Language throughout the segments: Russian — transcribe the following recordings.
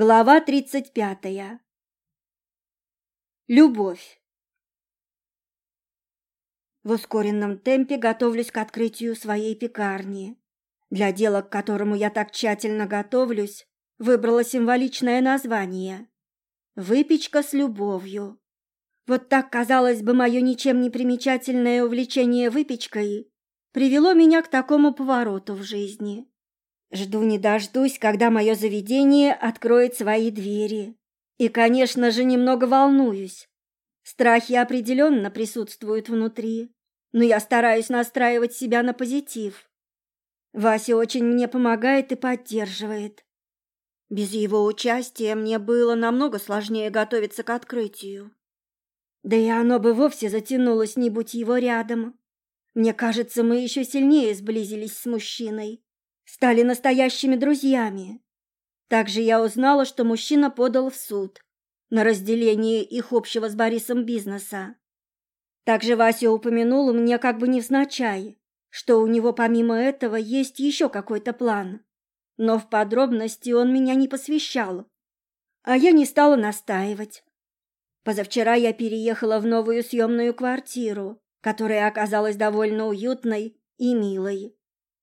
Глава тридцать пятая. Любовь. В ускоренном темпе готовлюсь к открытию своей пекарни. Для дела, к которому я так тщательно готовлюсь, выбрала символичное название «Выпечка с любовью». Вот так, казалось бы, мое ничем не примечательное увлечение выпечкой привело меня к такому повороту в жизни. Жду не дождусь, когда мое заведение откроет свои двери. И, конечно же, немного волнуюсь. Страхи определенно присутствуют внутри, но я стараюсь настраивать себя на позитив. Вася очень мне помогает и поддерживает. Без его участия мне было намного сложнее готовиться к открытию. Да и оно бы вовсе затянулось, не будь его рядом. Мне кажется, мы еще сильнее сблизились с мужчиной стали настоящими друзьями. Также я узнала, что мужчина подал в суд на разделение их общего с Борисом бизнеса. Также Вася упомянул мне как бы невзначай, что у него помимо этого есть еще какой-то план. Но в подробности он меня не посвящал, а я не стала настаивать. Позавчера я переехала в новую съемную квартиру, которая оказалась довольно уютной и милой.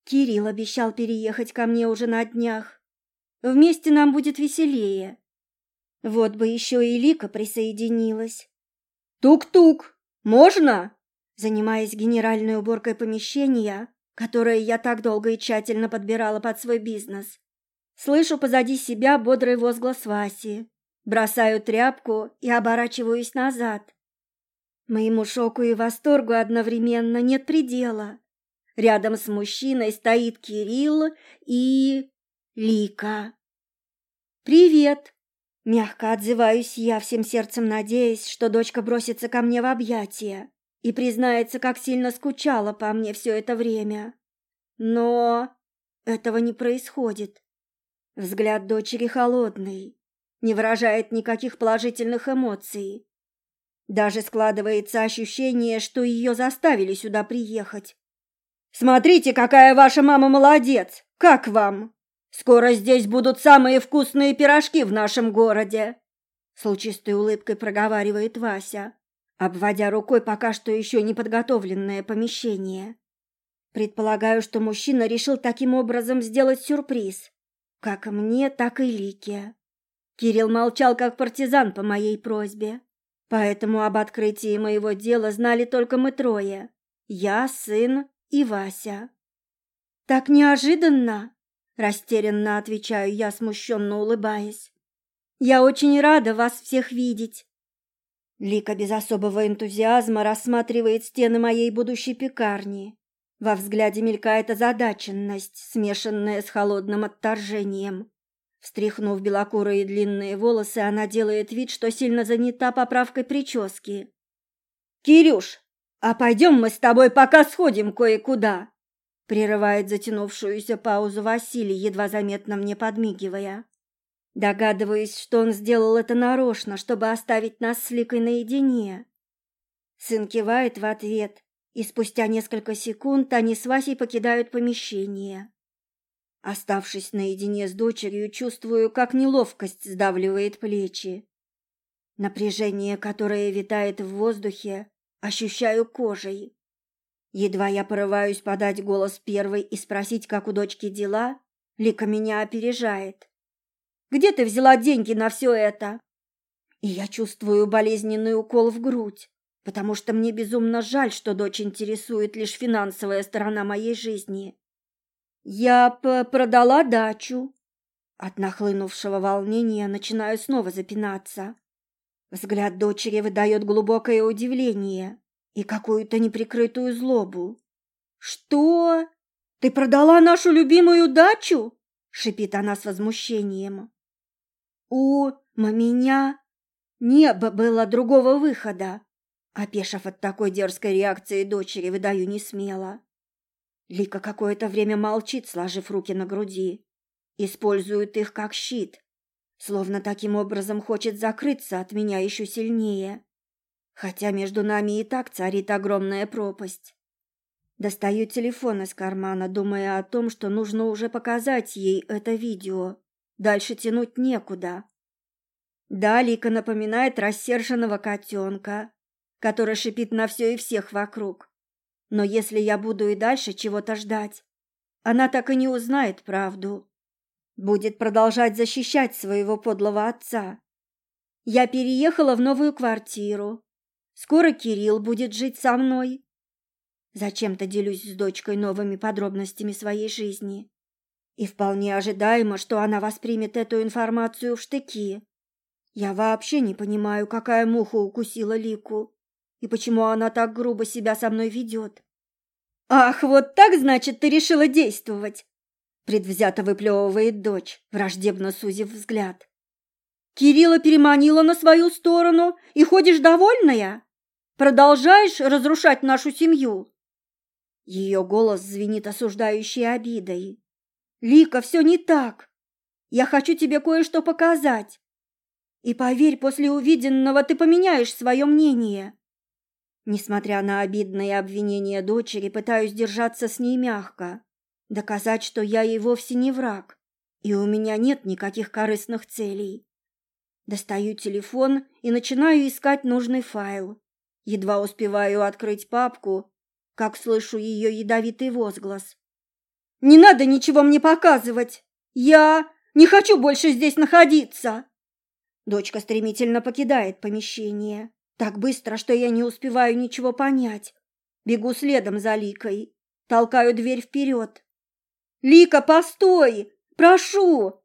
Кирилл обещал переехать ко мне уже на днях. Вместе нам будет веселее. Вот бы еще и Лика присоединилась. Тук-тук, можно? Занимаясь генеральной уборкой помещения, которое я так долго и тщательно подбирала под свой бизнес, слышу позади себя бодрый возглас Васи. Бросаю тряпку и оборачиваюсь назад. Моему шоку и восторгу одновременно нет предела. Рядом с мужчиной стоит Кирилл и... Лика. «Привет!» Мягко отзываюсь я, всем сердцем надеясь, что дочка бросится ко мне в объятия и признается, как сильно скучала по мне все это время. Но этого не происходит. Взгляд дочери холодный, не выражает никаких положительных эмоций. Даже складывается ощущение, что ее заставили сюда приехать. Смотрите, какая ваша мама молодец! Как вам? Скоро здесь будут самые вкусные пирожки в нашем городе!» С лучистой улыбкой проговаривает Вася, обводя рукой пока что еще не подготовленное помещение. Предполагаю, что мужчина решил таким образом сделать сюрприз, как мне, так и Лике. Кирилл молчал как партизан по моей просьбе, поэтому об открытии моего дела знали только мы трое. Я, сын и Вася. «Так неожиданно!» – растерянно отвечаю я, смущенно улыбаясь. «Я очень рада вас всех видеть!» Лика без особого энтузиазма рассматривает стены моей будущей пекарни. Во взгляде мелькает озадаченность, смешанная с холодным отторжением. Встряхнув белокурые длинные волосы, она делает вид, что сильно занята поправкой прически. «Кирюш, «А пойдем мы с тобой пока сходим кое-куда», — прерывает затянувшуюся паузу Василий, едва заметно мне подмигивая. Догадываюсь, что он сделал это нарочно, чтобы оставить нас с Ликой наедине. Сын кивает в ответ, и спустя несколько секунд они с Васей покидают помещение. Оставшись наедине с дочерью, чувствую, как неловкость сдавливает плечи. Напряжение, которое витает в воздухе, ощущаю кожей. Едва я порываюсь подать голос первой и спросить, как у дочки дела, Лика меня опережает. «Где ты взяла деньги на все это?» И я чувствую болезненный укол в грудь, потому что мне безумно жаль, что дочь интересует лишь финансовая сторона моей жизни. «Я продала дачу». От нахлынувшего волнения начинаю снова запинаться. Взгляд дочери выдает глубокое удивление и какую-то неприкрытую злобу. «Что? Ты продала нашу любимую дачу?» — шипит она с возмущением. «У меня не было другого выхода», — опешив от такой дерзкой реакции дочери, выдаю не смело. Лика какое-то время молчит, сложив руки на груди, использует их как щит, словно таким образом хочет закрыться от меня еще сильнее, хотя между нами и так царит огромная пропасть. Достаю телефон из кармана, думая о том, что нужно уже показать ей это видео, Дальше тянуть некуда. Да, Лика напоминает рассерженного котенка, который шипит на все и всех вокруг. Но если я буду и дальше чего-то ждать, она так и не узнает правду. Будет продолжать защищать своего подлого отца. Я переехала в новую квартиру. Скоро Кирилл будет жить со мной. Зачем-то делюсь с дочкой новыми подробностями своей жизни. И вполне ожидаемо, что она воспримет эту информацию в штыки. Я вообще не понимаю, какая муха укусила Лику и почему она так грубо себя со мной ведет. «Ах, вот так, значит, ты решила действовать!» Предвзято выплевывает дочь, враждебно сузив взгляд. «Кирилла переманила на свою сторону, и ходишь довольная? Продолжаешь разрушать нашу семью?» Ее голос звенит осуждающей обидой. «Лика, все не так. Я хочу тебе кое-что показать. И поверь, после увиденного ты поменяешь свое мнение. Несмотря на обидные обвинения дочери, пытаюсь держаться с ней мягко, доказать, что я ей вовсе не враг, и у меня нет никаких корыстных целей. Достаю телефон и начинаю искать нужный файл. Едва успеваю открыть папку, как слышу ее ядовитый возглас. «Не надо ничего мне показывать! Я не хочу больше здесь находиться!» Дочка стремительно покидает помещение. Так быстро, что я не успеваю ничего понять. Бегу следом за Ликой. Толкаю дверь вперед. «Лика, постой! Прошу!»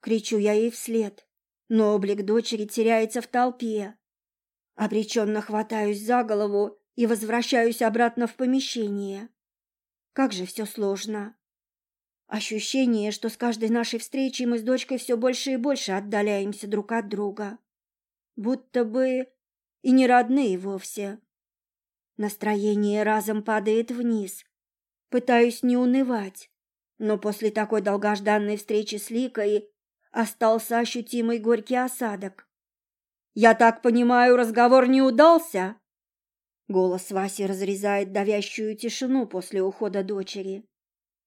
Кричу я ей вслед. Но облик дочери теряется в толпе. Обреченно хватаюсь за голову и возвращаюсь обратно в помещение. Как же все сложно. Ощущение, что с каждой нашей встречей мы с дочкой все больше и больше отдаляемся друг от друга. Будто бы и не родные вовсе. Настроение разом падает вниз. Пытаюсь не унывать, но после такой долгожданной встречи с Ликой остался ощутимый горький осадок. «Я так понимаю, разговор не удался?» Голос Васи разрезает давящую тишину после ухода дочери.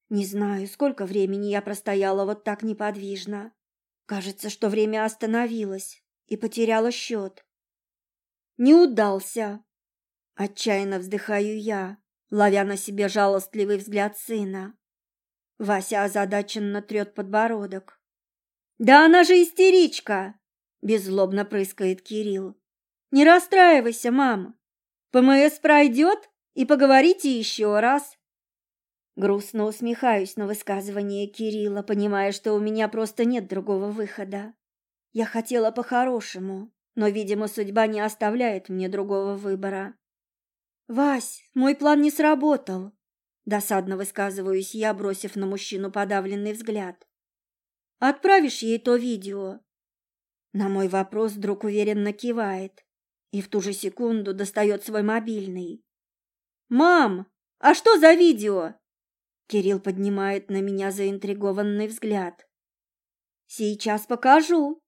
Не знаю, сколько времени я простояла вот так неподвижно. Кажется, что время остановилось и потеряло счет. Не удался. Отчаянно вздыхаю я, ловя на себе жалостливый взгляд сына. Вася озадаченно трет подбородок. «Да она же истеричка!» – беззлобно прыскает Кирилл. «Не расстраивайся, мам. ПМС пройдет, и поговорите еще раз. Грустно усмехаюсь на высказывание Кирилла, понимая, что у меня просто нет другого выхода. Я хотела по-хорошему, но, видимо, судьба не оставляет мне другого выбора. «Вась, мой план не сработал», — досадно высказываюсь я, бросив на мужчину подавленный взгляд. «Отправишь ей то видео?» На мой вопрос друг уверенно кивает и в ту же секунду достает свой мобильный. «Мам, а что за видео?» Кирилл поднимает на меня заинтригованный взгляд. «Сейчас покажу»,